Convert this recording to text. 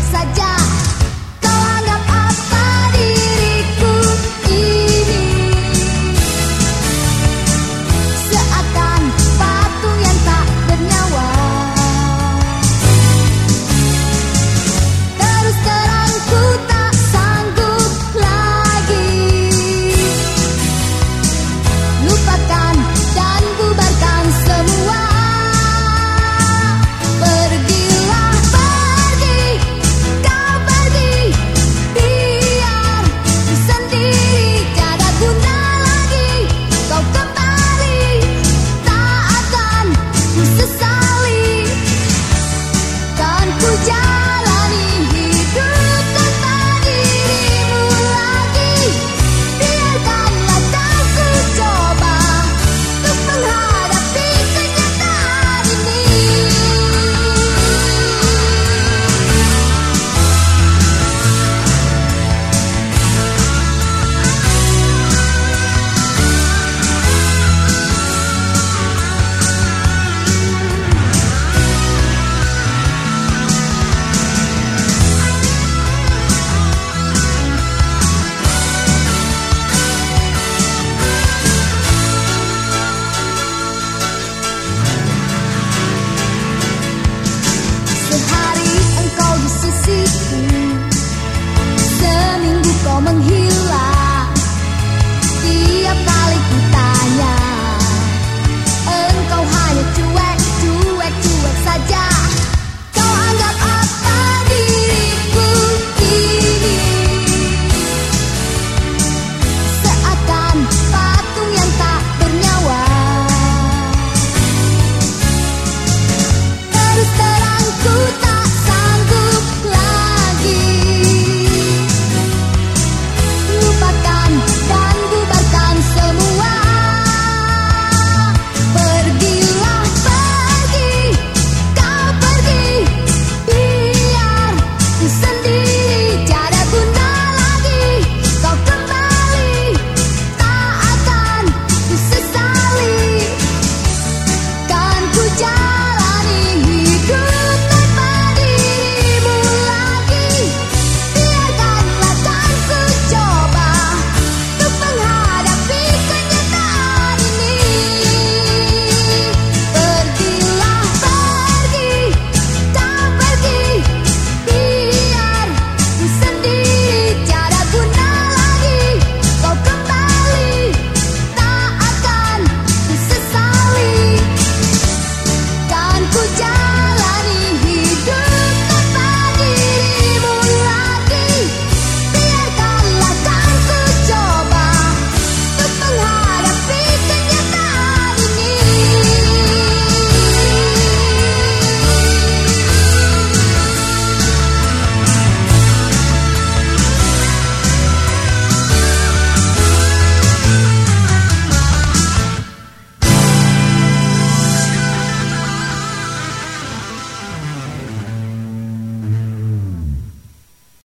looks like